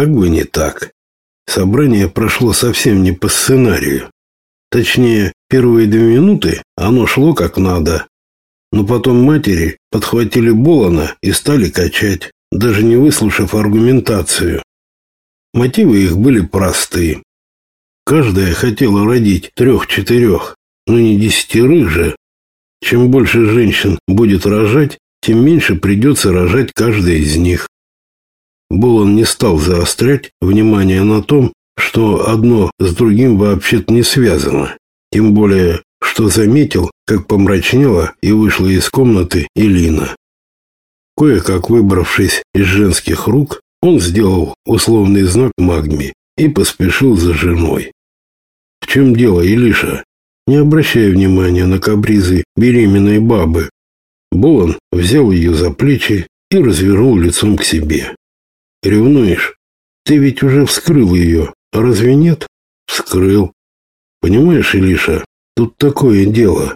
как бы не так. Собрание прошло совсем не по сценарию. Точнее, первые две минуты оно шло как надо. Но потом матери подхватили Болона и стали качать, даже не выслушав аргументацию. Мотивы их были просты. Каждая хотела родить трех-четырех, но не десятерых же. Чем больше женщин будет рожать, тем меньше придется рожать каждая из них. Болон не стал заострять внимание на том, что одно с другим вообще-то не связано. Тем более, что заметил, как помрачнела и вышла из комнаты Элина. Кое-как выбравшись из женских рук, он сделал условный знак Магме и поспешил за женой. В чем дело, Илиша? Не обращая внимания на капризы беременной бабы, Болон взял ее за плечи и развернул лицом к себе. «Ревнуешь? Ты ведь уже вскрыл ее, разве нет?» «Вскрыл. Понимаешь, Илиша, тут такое дело.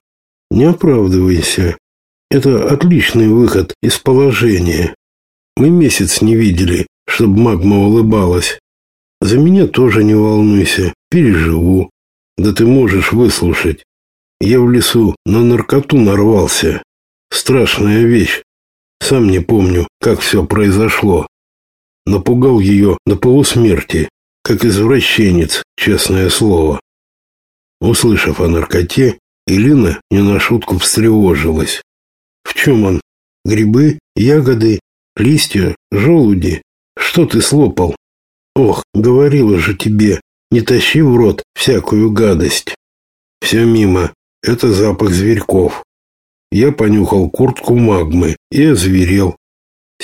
Не оправдывайся. Это отличный выход из положения. Мы месяц не видели, чтобы магма улыбалась. За меня тоже не волнуйся, переживу. Да ты можешь выслушать. Я в лесу на наркоту нарвался. Страшная вещь. Сам не помню, как все произошло. Напугал ее до полусмерти, как извращенец, честное слово. Услышав о наркоте, Элина не на шутку встревожилась. В чем он? Грибы, ягоды, листья, желуди? Что ты слопал? Ох, говорила же тебе, не тащи в рот всякую гадость. Все мимо. Это запах зверьков. Я понюхал куртку магмы и озверел.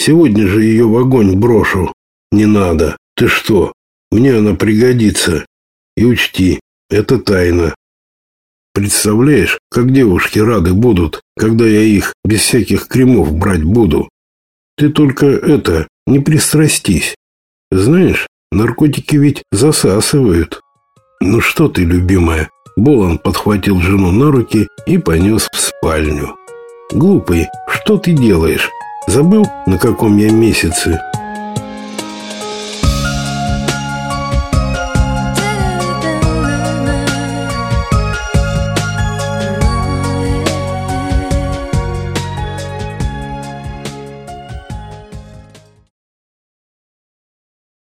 Сегодня же ее в огонь брошу. Не надо. Ты что? Мне она пригодится. И учти, это тайна. Представляешь, как девушки рады будут, когда я их без всяких кремов брать буду. Ты только это, не пристрастись. Знаешь, наркотики ведь засасывают. Ну что ты, любимая? Болон подхватил жену на руки и понес в спальню. «Глупый, что ты делаешь? Забыл, на каком я месяце?»